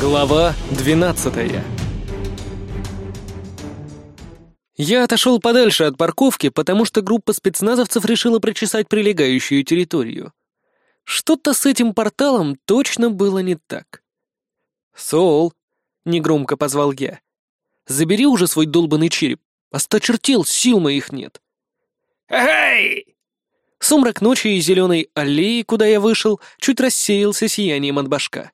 Глава 12 Я отошел подальше от парковки, потому что группа спецназовцев решила прочесать прилегающую территорию. Что-то с этим порталом точно было не так. «Сол», — негромко позвал я, — «забери уже свой долбанный череп. Осточертел, сил моих нет». «Эй!» Сумрак ночи и зеленой аллеи, куда я вышел, чуть рассеялся сиянием от башка.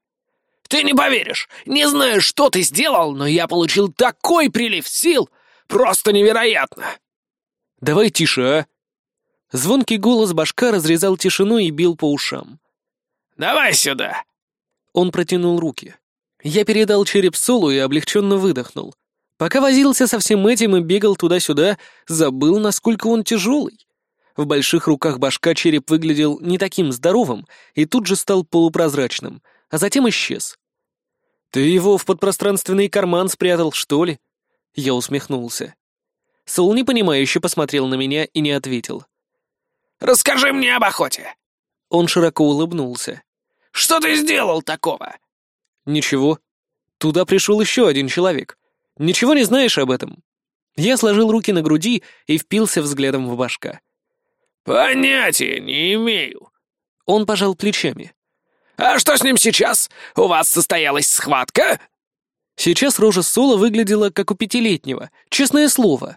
«Ты не поверишь! Не знаю, что ты сделал, но я получил такой прилив сил! Просто невероятно!» «Давай тише, а!» Звонкий голос башка разрезал тишину и бил по ушам. «Давай сюда!» Он протянул руки. Я передал череп Солу и облегченно выдохнул. Пока возился со всем этим и бегал туда-сюда, забыл, насколько он тяжелый. В больших руках башка череп выглядел не таким здоровым и тут же стал полупрозрачным, а затем исчез. «Ты его в подпространственный карман спрятал, что ли?» Я усмехнулся. Сол непонимающе посмотрел на меня и не ответил. «Расскажи мне об охоте!» Он широко улыбнулся. «Что ты сделал такого?» «Ничего. Туда пришел еще один человек. Ничего не знаешь об этом?» Я сложил руки на груди и впился взглядом в башка. «Понятия не имею». Он пожал плечами. «А что с ним сейчас? У вас состоялась схватка?» Сейчас рожа Сола выглядела как у пятилетнего, честное слово.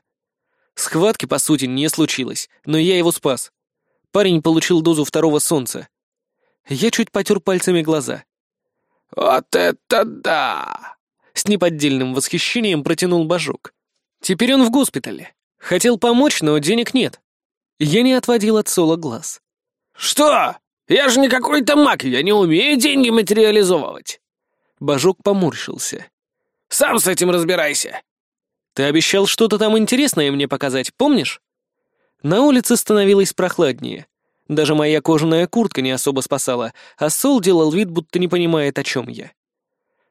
Схватки, по сути, не случилось, но я его спас. Парень получил дозу второго солнца. Я чуть потер пальцами глаза. «Вот это да!» С неподдельным восхищением протянул Божок. «Теперь он в госпитале. Хотел помочь, но денег нет. Я не отводил от Сола глаз. «Что? Я же не какой-то маг, я не умею деньги материализовывать!» Божок поморщился. «Сам с этим разбирайся!» «Ты обещал что-то там интересное мне показать, помнишь?» На улице становилось прохладнее. Даже моя кожаная куртка не особо спасала, а Сол делал вид, будто не понимает, о чем я.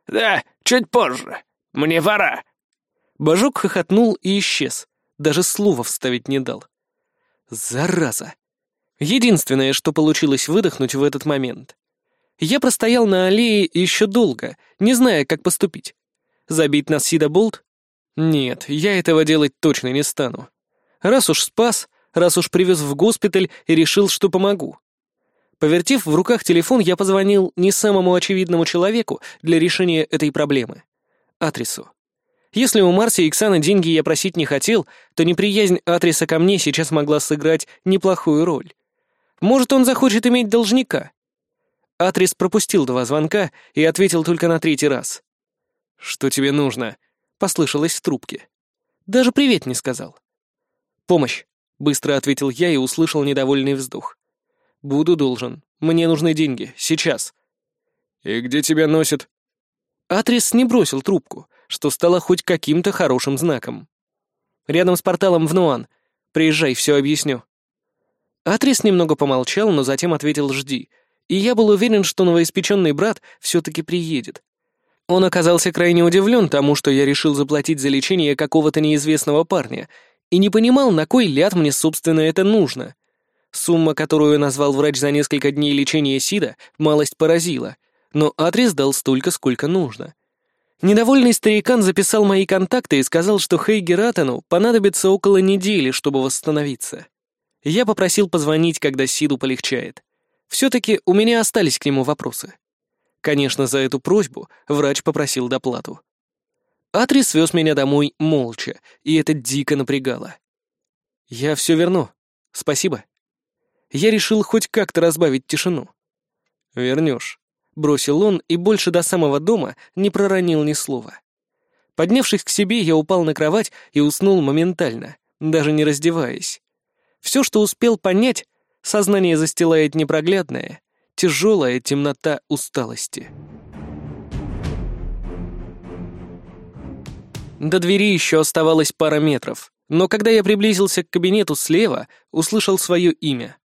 «Да, чуть позже. Мне пора». Божок хохотнул и исчез. Даже слова вставить не дал. Зараза. Единственное, что получилось выдохнуть в этот момент. Я простоял на аллее еще долго, не зная, как поступить. Забить на Сида Болт? Нет, я этого делать точно не стану. Раз уж спас, раз уж привез в госпиталь и решил, что помогу. Повертев в руках телефон, я позвонил не самому очевидному человеку для решения этой проблемы — адресу. Если у Марси и Ксана деньги я просить не хотел, то неприязнь Атриса ко мне сейчас могла сыграть неплохую роль. Может, он захочет иметь должника? Атрис пропустил два звонка и ответил только на третий раз. «Что тебе нужно?» — послышалось в трубке. Даже привет не сказал. «Помощь», — быстро ответил я и услышал недовольный вздох. «Буду должен. Мне нужны деньги. Сейчас». «И где тебя носят?» Атрис не бросил трубку, что стало хоть каким-то хорошим знаком. «Рядом с порталом в Нуан. Приезжай, все объясню». Атрис немного помолчал, но затем ответил «жди», и я был уверен, что новоиспеченный брат все-таки приедет. Он оказался крайне удивлен тому, что я решил заплатить за лечение какого-то неизвестного парня, и не понимал, на кой ляд мне, собственно, это нужно. Сумма, которую назвал врач за несколько дней лечения СИДа, малость поразила, но адрес дал столько, сколько нужно. Недовольный старикан записал мои контакты и сказал, что Хейги Ратану понадобится около недели, чтобы восстановиться. Я попросил позвонить, когда Сиду полегчает. Все-таки у меня остались к нему вопросы. Конечно, за эту просьбу врач попросил доплату. Атрис вез меня домой молча, и это дико напрягало. «Я все верну. Спасибо». Я решил хоть как-то разбавить тишину. «Вернешь», бросил он и больше до самого дома не проронил ни слова. Поднявшись к себе, я упал на кровать и уснул моментально, даже не раздеваясь. Все, что успел понять, сознание застилает непроглядная, тяжелая темнота усталости. До двери еще оставалось пара метров, но когда я приблизился к кабинету слева, услышал свое имя.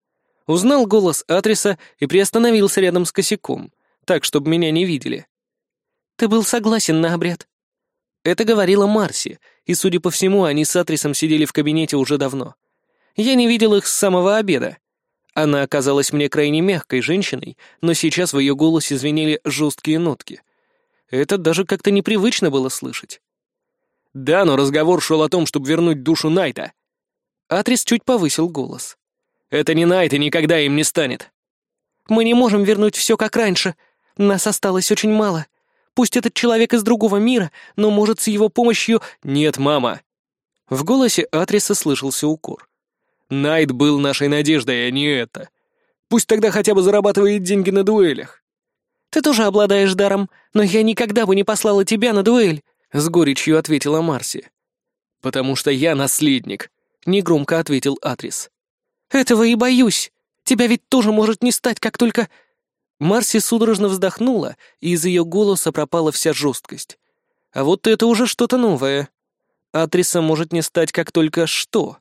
Узнал голос адреса и приостановился рядом с косяком — так, чтобы меня не видели. Ты был согласен на обряд. Это говорила Марси, и, судя по всему, они с Атрисом сидели в кабинете уже давно. Я не видел их с самого обеда. Она оказалась мне крайне мягкой женщиной, но сейчас в ее голосе звенели жесткие нотки. Это даже как-то непривычно было слышать. «Да, но разговор шел о том, чтобы вернуть душу Найта». Атрис чуть повысил голос. «Это не Найт и никогда им не станет». «Мы не можем вернуть все как раньше. Нас осталось очень мало. Пусть этот человек из другого мира, но, может, с его помощью...» «Нет, мама». В голосе Атриса слышался укор. «Найт был нашей надеждой, а не это. Пусть тогда хотя бы зарабатывает деньги на дуэлях». «Ты тоже обладаешь даром, но я никогда бы не послала тебя на дуэль», — с горечью ответила Марси. «Потому что я наследник», — негромко ответил Атрис. «Этого и боюсь. Тебя ведь тоже может не стать, как только...» Марси судорожно вздохнула, и из ее голоса пропала вся жесткость. А вот это уже что-то новое. Атриса может не стать, как только что.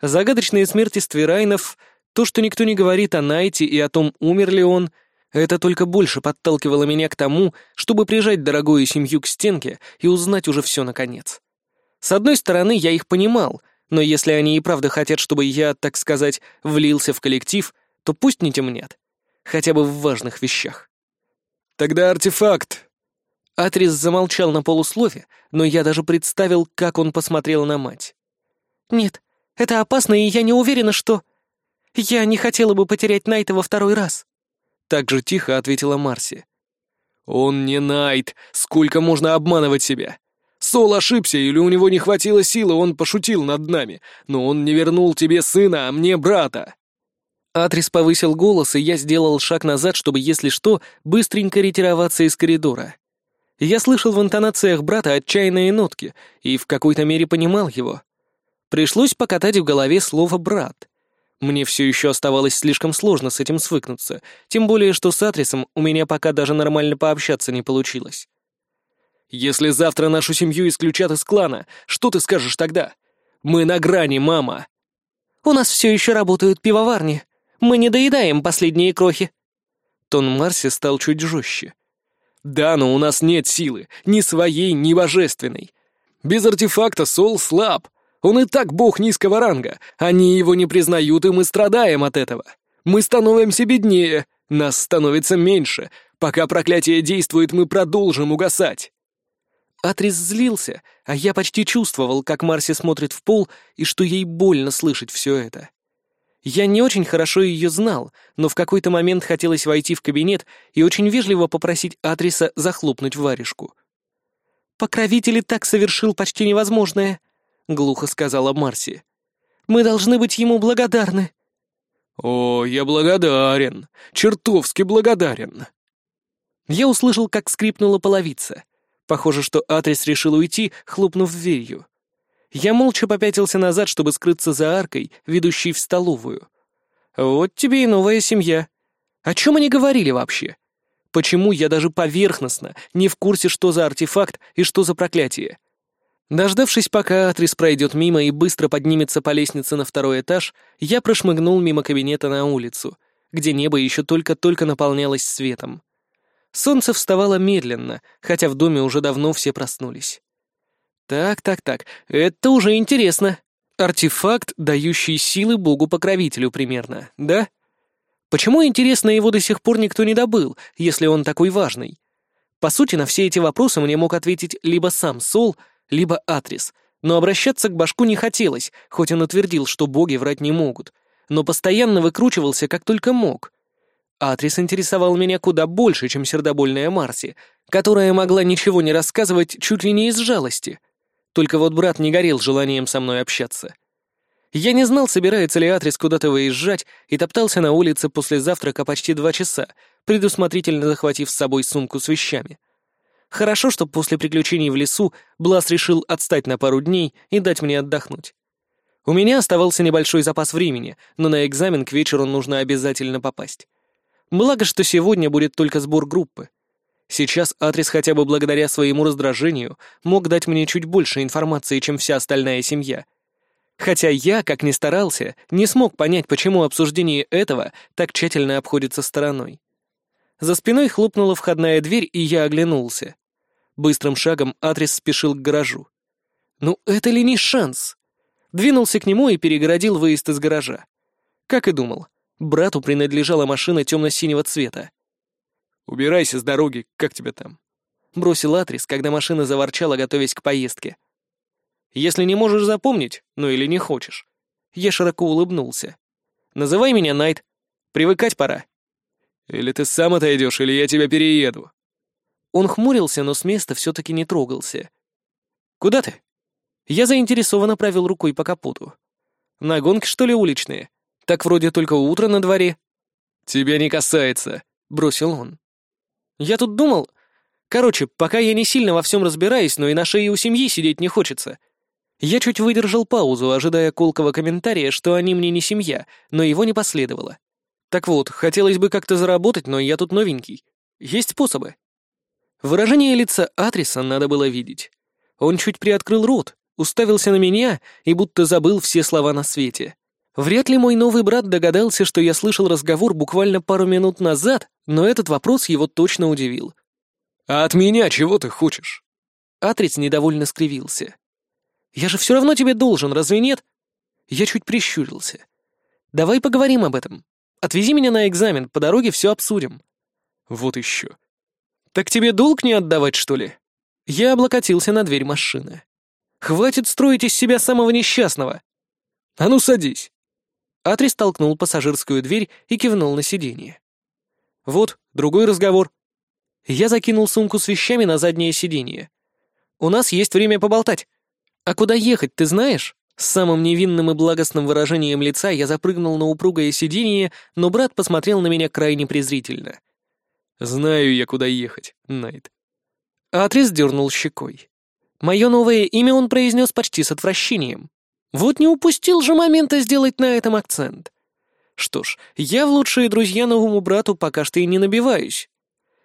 Загадочные смерти Ствирайнов, то, что никто не говорит о Найте и о том, умер ли он, это только больше подталкивало меня к тому, чтобы прижать дорогую семью к стенке и узнать уже все наконец. С одной стороны, я их понимал, но если они и правда хотят, чтобы я, так сказать, влился в коллектив, то пусть не темнят хотя бы в важных вещах. «Тогда артефакт!» Атрис замолчал на полуслове, но я даже представил, как он посмотрел на мать. «Нет, это опасно, и я не уверена, что... Я не хотела бы потерять Найта во второй раз». Так же тихо ответила Марси. «Он не Найт. Сколько можно обманывать себя? Сол ошибся, или у него не хватило силы, он пошутил над нами, но он не вернул тебе сына, а мне брата». Атрис повысил голос, и я сделал шаг назад, чтобы, если что, быстренько ретироваться из коридора. Я слышал в интонациях брата отчаянные нотки и в какой-то мере понимал его. Пришлось покатать в голове слово «брат». Мне все еще оставалось слишком сложно с этим свыкнуться, тем более, что с Атрисом у меня пока даже нормально пообщаться не получилось. «Если завтра нашу семью исключат из клана, что ты скажешь тогда? Мы на грани, мама!» «У нас все еще работают пивоварни», мы не доедаем последние крохи». Тон Марси стал чуть жестче. «Да, но у нас нет силы, ни своей, ни божественной. Без артефакта Сол слаб. Он и так бог низкого ранга. Они его не признают, и мы страдаем от этого. Мы становимся беднее, нас становится меньше. Пока проклятие действует, мы продолжим угасать». Атрис злился, а я почти чувствовал, как Марси смотрит в пол и что ей больно слышать все это. Я не очень хорошо ее знал, но в какой-то момент хотелось войти в кабинет и очень вежливо попросить адреса захлопнуть варежку. «Покровитель и так совершил почти невозможное», — глухо сказала Марси. «Мы должны быть ему благодарны». «О, я благодарен, чертовски благодарен». Я услышал, как скрипнула половица. Похоже, что адрес решил уйти, хлопнув дверью. Я молча попятился назад, чтобы скрыться за аркой, ведущей в столовую. Вот тебе и новая семья. О чем они говорили вообще? Почему я даже поверхностно не в курсе, что за артефакт и что за проклятие? Дождавшись, пока Атрис пройдет мимо и быстро поднимется по лестнице на второй этаж, я прошмыгнул мимо кабинета на улицу, где небо еще только-только наполнялось светом. Солнце вставало медленно, хотя в доме уже давно все проснулись. Так, так, так, это уже интересно. Артефакт, дающий силы богу-покровителю примерно, да? Почему, интересно, его до сих пор никто не добыл, если он такой важный? По сути, на все эти вопросы мне мог ответить либо сам Сол, либо Атрис, но обращаться к башку не хотелось, хоть он утвердил, что боги врать не могут, но постоянно выкручивался как только мог. Атрис интересовал меня куда больше, чем сердобольная Марси, которая могла ничего не рассказывать чуть ли не из жалости — только вот брат не горел желанием со мной общаться. Я не знал, собирается ли Атрис куда-то выезжать, и топтался на улице после завтрака почти два часа, предусмотрительно захватив с собой сумку с вещами. Хорошо, что после приключений в лесу Блас решил отстать на пару дней и дать мне отдохнуть. У меня оставался небольшой запас времени, но на экзамен к вечеру нужно обязательно попасть. Благо, что сегодня будет только сбор группы. Сейчас Атрис хотя бы благодаря своему раздражению мог дать мне чуть больше информации, чем вся остальная семья. Хотя я, как ни старался, не смог понять, почему обсуждение этого так тщательно обходится стороной. За спиной хлопнула входная дверь, и я оглянулся. Быстрым шагом Атрис спешил к гаражу. Ну, это ли не шанс? Двинулся к нему и перегородил выезд из гаража. Как и думал, брату принадлежала машина темно-синего цвета. Убирайся с дороги, как тебя там?» бросил Атрис, когда машина заворчала, готовясь к поездке. «Если не можешь запомнить, ну или не хочешь». Я широко улыбнулся. «Называй меня Найт. Привыкать пора». «Или ты сам отойдешь, или я тебя перееду». Он хмурился, но с места все-таки не трогался. «Куда ты?» Я заинтересованно провел рукой по капоту. «На гонки, что ли, уличные? Так вроде только утро на дворе». «Тебя не касается», — бросил он. «Я тут думал... Короче, пока я не сильно во всем разбираюсь, но и на шее у семьи сидеть не хочется. Я чуть выдержал паузу, ожидая колкого комментария, что они мне не семья, но его не последовало. Так вот, хотелось бы как-то заработать, но я тут новенький. Есть способы?» Выражение лица Атриса надо было видеть. Он чуть приоткрыл рот, уставился на меня и будто забыл все слова на свете. Вряд ли мой новый брат догадался, что я слышал разговор буквально пару минут назад, но этот вопрос его точно удивил. «А от меня чего ты хочешь?» Атрец недовольно скривился. «Я же все равно тебе должен, разве нет?» Я чуть прищурился. «Давай поговорим об этом. Отвези меня на экзамен, по дороге все обсудим». «Вот еще». «Так тебе долг не отдавать, что ли?» Я облокотился на дверь машины. «Хватит строить из себя самого несчастного!» «А ну, садись!» Атрис толкнул пассажирскую дверь и кивнул на сиденье. «Вот, другой разговор». Я закинул сумку с вещами на заднее сиденье. «У нас есть время поболтать. А куда ехать, ты знаешь?» С самым невинным и благостным выражением лица я запрыгнул на упругое сиденье, но брат посмотрел на меня крайне презрительно. «Знаю я, куда ехать, Найт». Атрис дернул щекой. Мое новое имя он произнес почти с отвращением. Вот не упустил же момента сделать на этом акцент. Что ж, я в лучшие друзья новому брату пока что и не набиваюсь.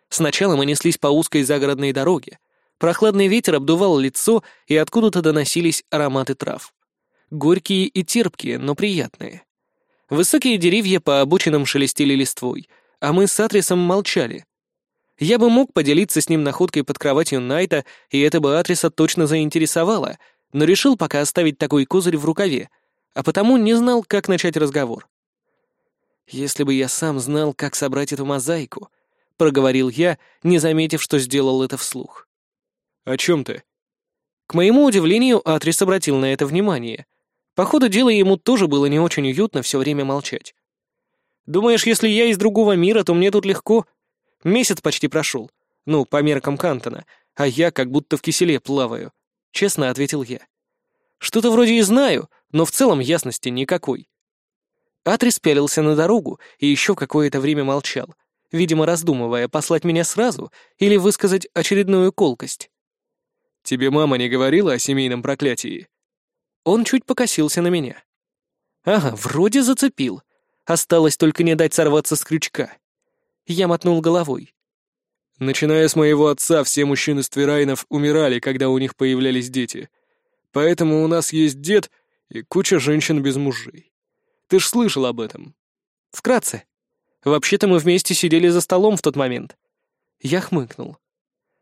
Сначала мы неслись по узкой загородной дороге. Прохладный ветер обдувал лицо, и откуда-то доносились ароматы трав. Горькие и терпкие, но приятные. Высокие деревья по обочинам шелестели листвой, а мы с Атрисом молчали. Я бы мог поделиться с ним находкой под кроватью Найта, и это бы Атриса точно заинтересовало — но решил пока оставить такой козырь в рукаве, а потому не знал, как начать разговор. «Если бы я сам знал, как собрать эту мозаику», — проговорил я, не заметив, что сделал это вслух. «О чем ты?» К моему удивлению, Атрис обратил на это внимание. По ходу дела ему тоже было не очень уютно все время молчать. «Думаешь, если я из другого мира, то мне тут легко? Месяц почти прошел. Ну, по меркам Кантона, а я как будто в киселе плаваю. — честно ответил я. «Что-то вроде и знаю, но в целом ясности никакой». Атрис пялился на дорогу и еще какое-то время молчал, видимо, раздумывая, послать меня сразу или высказать очередную колкость. «Тебе мама не говорила о семейном проклятии?» Он чуть покосился на меня. «Ага, вроде зацепил. Осталось только не дать сорваться с крючка». Я мотнул головой. Начиная с моего отца, все мужчины Ствирайнов умирали, когда у них появлялись дети. Поэтому у нас есть дед и куча женщин без мужей. Ты ж слышал об этом. Вкратце. Вообще-то мы вместе сидели за столом в тот момент. Я хмыкнул.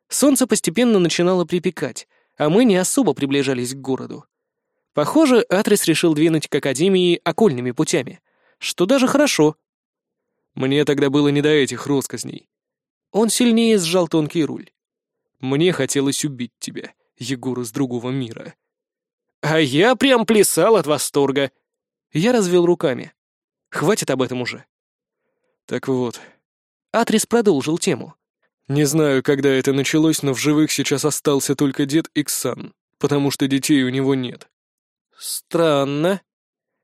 Солнце постепенно начинало припекать, а мы не особо приближались к городу. Похоже, Атрис решил двинуть к Академии окольными путями, что даже хорошо. Мне тогда было не до этих росказней. Он сильнее сжал тонкий руль. «Мне хотелось убить тебя, Егор из другого мира». «А я прям плясал от восторга». Я развел руками. «Хватит об этом уже». «Так вот». Атрис продолжил тему. «Не знаю, когда это началось, но в живых сейчас остался только дед Иксан, потому что детей у него нет». «Странно».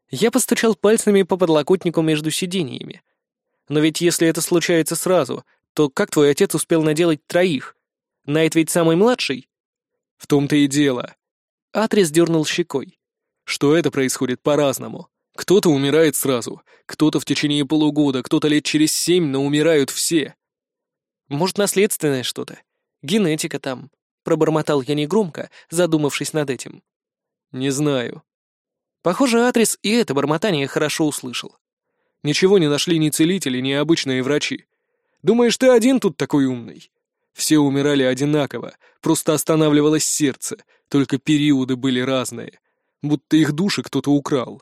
Я постучал пальцами по подлокотнику между сиденьями. Но ведь если это случается сразу, то как твой отец успел наделать троих? Найт ведь самый младший?» «В том-то и дело». Атрис дернул щекой. «Что это происходит по-разному. Кто-то умирает сразу, кто-то в течение полугода, кто-то лет через семь, но умирают все». «Может, наследственное что-то? Генетика там?» Пробормотал я негромко, задумавшись над этим. «Не знаю». Похоже, Атрис и это бормотание хорошо услышал. Ничего не нашли ни целители, ни обычные врачи. Думаешь, ты один тут такой умный? Все умирали одинаково, просто останавливалось сердце, только периоды были разные, будто их души кто-то украл.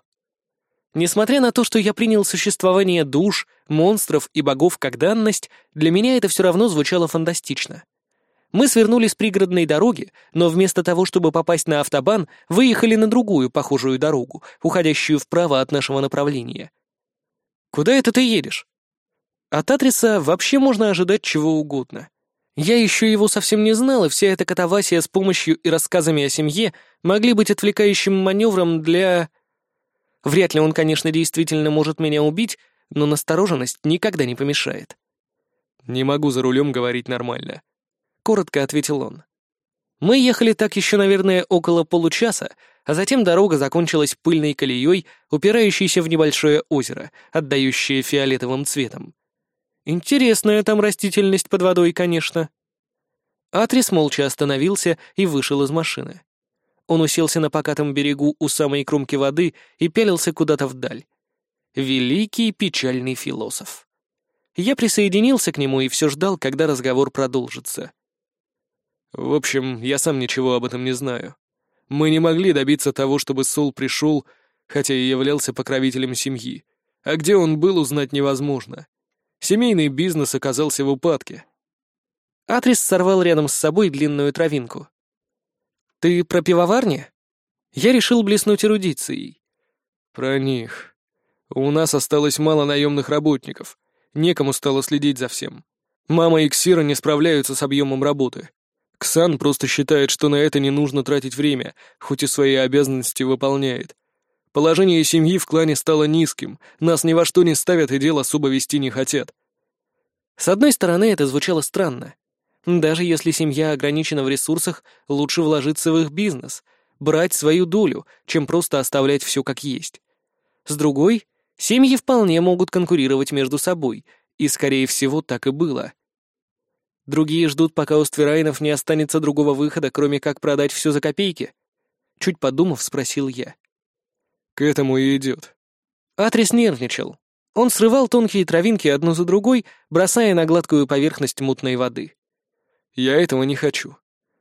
Несмотря на то, что я принял существование душ, монстров и богов как данность, для меня это все равно звучало фантастично. Мы свернули с пригородной дороги, но вместо того, чтобы попасть на автобан, выехали на другую похожую дорогу, уходящую вправо от нашего направления. «Куда это ты едешь?» От Атриса вообще можно ожидать чего угодно. Я еще его совсем не знал, и вся эта катавасия с помощью и рассказами о семье могли быть отвлекающим маневром для... Вряд ли он, конечно, действительно может меня убить, но настороженность никогда не помешает. «Не могу за рулем говорить нормально», — коротко ответил он. Мы ехали так еще, наверное, около получаса, а затем дорога закончилась пыльной колеей, упирающейся в небольшое озеро, отдающее фиолетовым цветом. Интересная там растительность под водой, конечно. Атрис молча остановился и вышел из машины. Он уселся на покатом берегу у самой кромки воды и пялился куда-то вдаль. Великий печальный философ. Я присоединился к нему и все ждал, когда разговор продолжится. В общем, я сам ничего об этом не знаю. Мы не могли добиться того, чтобы Сол пришел, хотя и являлся покровителем семьи. А где он был, узнать невозможно. Семейный бизнес оказался в упадке. Атрис сорвал рядом с собой длинную травинку. «Ты про пивоварни?» Я решил блеснуть эрудицией. «Про них. У нас осталось мало наемных работников. Некому стало следить за всем. Мама и Ксира не справляются с объемом работы. Ксан просто считает, что на это не нужно тратить время, хоть и свои обязанности выполняет. Положение семьи в клане стало низким, нас ни во что не ставят и дел особо вести не хотят. С одной стороны, это звучало странно. Даже если семья ограничена в ресурсах, лучше вложиться в их бизнес, брать свою долю, чем просто оставлять все как есть. С другой, семьи вполне могут конкурировать между собой, и, скорее всего, так и было. Другие ждут, пока у Стверайнов не останется другого выхода, кроме как продать все за копейки? Чуть подумав, спросил я. К этому и идет. Атрис нервничал. Он срывал тонкие травинки одну за другой, бросая на гладкую поверхность мутной воды. «Я этого не хочу.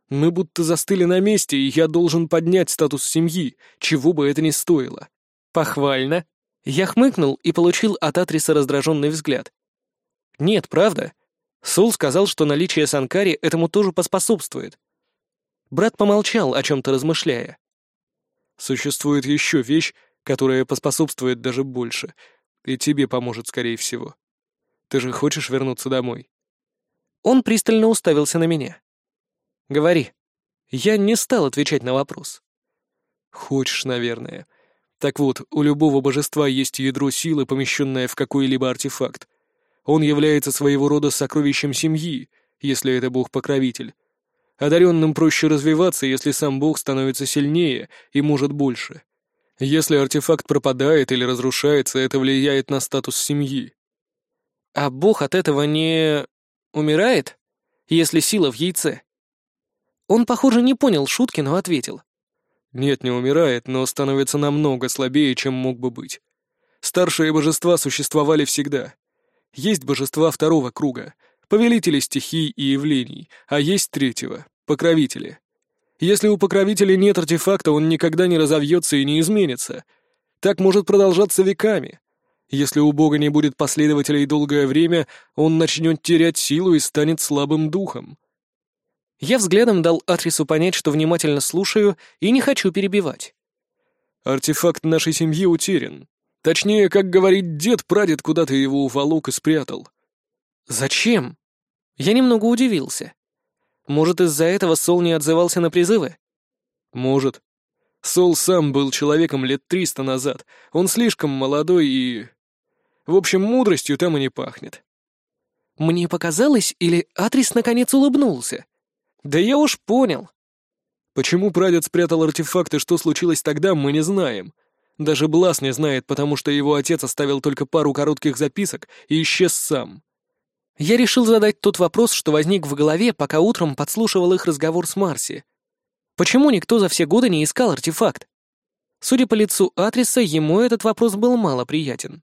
Мы будто застыли на месте, и я должен поднять статус семьи, чего бы это ни стоило». «Похвально». Я хмыкнул и получил от Атриса раздраженный взгляд. «Нет, правда. Сул сказал, что наличие Санкари этому тоже поспособствует. Брат помолчал, о чем-то размышляя. «Существует еще вещь, которая поспособствует даже больше, и тебе поможет, скорее всего. Ты же хочешь вернуться домой?» Он пристально уставился на меня. «Говори». Я не стал отвечать на вопрос. «Хочешь, наверное. Так вот, у любого божества есть ядро силы, помещенное в какой-либо артефакт. Он является своего рода сокровищем семьи, если это бог-покровитель. Одаренным проще развиваться, если сам бог становится сильнее и может больше. Если артефакт пропадает или разрушается, это влияет на статус семьи. А бог от этого не... умирает, если сила в яйце? Он, похоже, не понял шутки, но ответил. Нет, не умирает, но становится намного слабее, чем мог бы быть. Старшие божества существовали всегда. Есть божества второго круга, повелители стихий и явлений, а есть третьего, покровители. Если у покровителя нет артефакта, он никогда не разовьется и не изменится. Так может продолжаться веками. Если у бога не будет последователей долгое время, он начнет терять силу и станет слабым духом. Я взглядом дал Атрису понять, что внимательно слушаю и не хочу перебивать. Артефакт нашей семьи утерян. Точнее, как говорит дед, прадед куда-то его уволок и спрятал. Зачем? Я немного удивился. Может, из-за этого Сол не отзывался на призывы? Может. Сол сам был человеком лет триста назад. Он слишком молодой и... В общем, мудростью там и не пахнет. Мне показалось, или Атрис наконец улыбнулся? Да я уж понял. Почему прадед спрятал артефакты, что случилось тогда, мы не знаем. Даже Блас не знает, потому что его отец оставил только пару коротких записок и исчез сам. Я решил задать тот вопрос, что возник в голове, пока утром подслушивал их разговор с Марси. Почему никто за все годы не искал артефакт? Судя по лицу адреса, ему этот вопрос был мало приятен.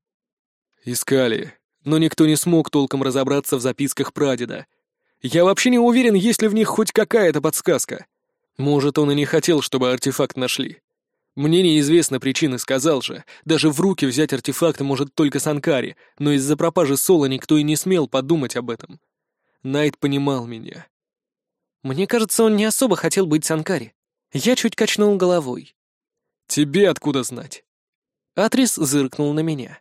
«Искали, но никто не смог толком разобраться в записках прадеда. Я вообще не уверен, есть ли в них хоть какая-то подсказка. Может, он и не хотел, чтобы артефакт нашли. Мне неизвестна причина, сказал же. Даже в руки взять артефакт может только Санкари, но из-за пропажи Соло никто и не смел подумать об этом. Найт понимал меня. Мне кажется, он не особо хотел быть Санкари. Я чуть качнул головой. Тебе откуда знать? Атрис зыркнул на меня.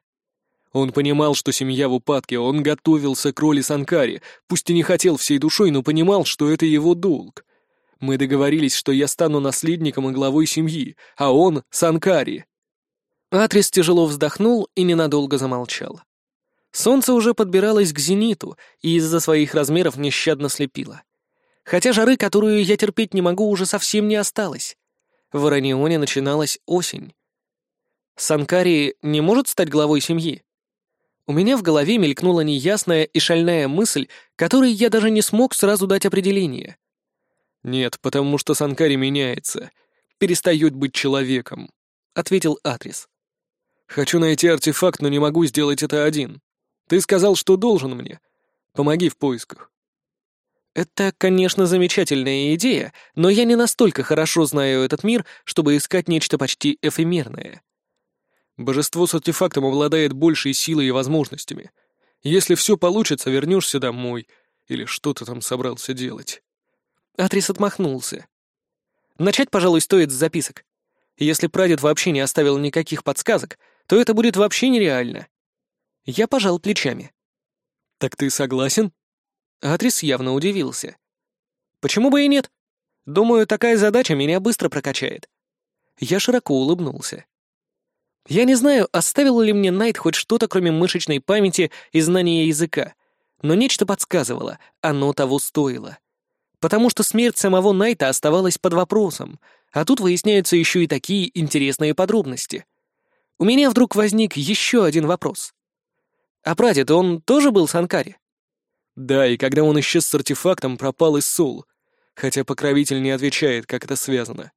Он понимал, что семья в упадке, он готовился к роли Санкари, пусть и не хотел всей душой, но понимал, что это его долг. Мы договорились, что я стану наследником и главой семьи, а он — Санкари. Атрис тяжело вздохнул и ненадолго замолчал. Солнце уже подбиралось к зениту и из-за своих размеров нещадно слепило. Хотя жары, которую я терпеть не могу, уже совсем не осталось. В Иронионе начиналась осень. Санкари не может стать главой семьи? У меня в голове мелькнула неясная и шальная мысль, которой я даже не смог сразу дать определение. «Нет, потому что Санкари меняется, перестает быть человеком», — ответил Атрис. «Хочу найти артефакт, но не могу сделать это один. Ты сказал, что должен мне. Помоги в поисках». Это, конечно, замечательная идея, но я не настолько хорошо знаю этот мир, чтобы искать нечто почти эфемерное. Божество с артефактом обладает большей силой и возможностями. Если все получится, вернешься домой. Или что ты там собрался делать?» Атрис отмахнулся. «Начать, пожалуй, стоит с записок. Если прадед вообще не оставил никаких подсказок, то это будет вообще нереально». Я пожал плечами. «Так ты согласен?» Атрис явно удивился. «Почему бы и нет? Думаю, такая задача меня быстро прокачает». Я широко улыбнулся. Я не знаю, оставил ли мне Найт хоть что-то, кроме мышечной памяти и знания языка, но нечто подсказывало, оно того стоило. Потому что смерть самого Найта оставалась под вопросом, а тут выясняются еще и такие интересные подробности. У меня вдруг возник еще один вопрос. А прадед, он тоже был Санкари? Да, и когда он исчез с артефактом, пропал и Сул, хотя покровитель не отвечает, как это связано.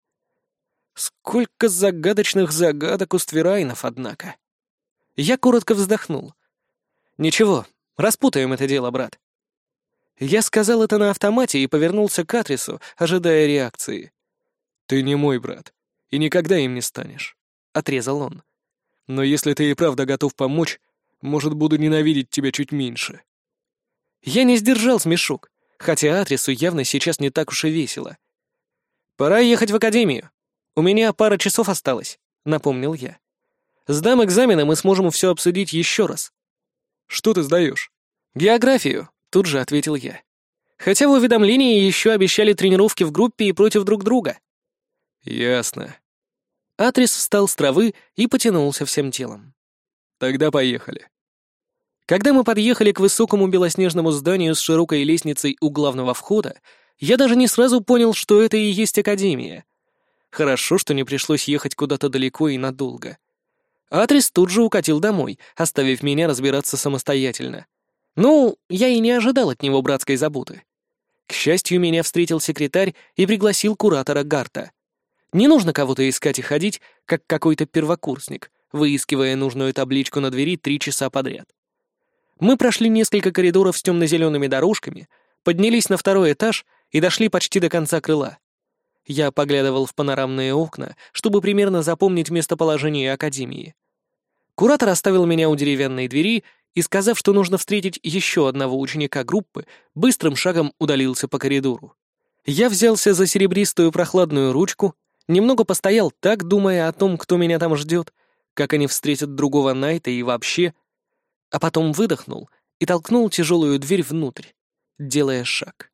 Сколько загадочных загадок у Стверайнов, однако. Я коротко вздохнул. Ничего, распутаем это дело, брат. Я сказал это на автомате и повернулся к Атрису, ожидая реакции. «Ты не мой брат, и никогда им не станешь», — отрезал он. «Но если ты и правда готов помочь, может, буду ненавидеть тебя чуть меньше». Я не сдержал смешок, хотя Атрису явно сейчас не так уж и весело. «Пора ехать в академию», «У меня пара часов осталось», — напомнил я. «Сдам экзамены, мы сможем все обсудить еще раз». «Что ты сдаешь?» «Географию», — тут же ответил я. Хотя в уведомлении еще обещали тренировки в группе и против друг друга. «Ясно». Атрис встал с травы и потянулся всем телом. «Тогда поехали». Когда мы подъехали к высокому белоснежному зданию с широкой лестницей у главного входа, я даже не сразу понял, что это и есть академия. Хорошо, что не пришлось ехать куда-то далеко и надолго. Адрес тут же укатил домой, оставив меня разбираться самостоятельно. Ну, я и не ожидал от него братской заботы. К счастью, меня встретил секретарь и пригласил куратора Гарта. Не нужно кого-то искать и ходить, как какой-то первокурсник, выискивая нужную табличку на двери три часа подряд. Мы прошли несколько коридоров с темно-зелеными дорожками, поднялись на второй этаж и дошли почти до конца крыла. Я поглядывал в панорамные окна, чтобы примерно запомнить местоположение Академии. Куратор оставил меня у деревянной двери и, сказав, что нужно встретить еще одного ученика группы, быстрым шагом удалился по коридору. Я взялся за серебристую прохладную ручку, немного постоял так, думая о том, кто меня там ждет, как они встретят другого Найта и вообще, а потом выдохнул и толкнул тяжелую дверь внутрь, делая шаг.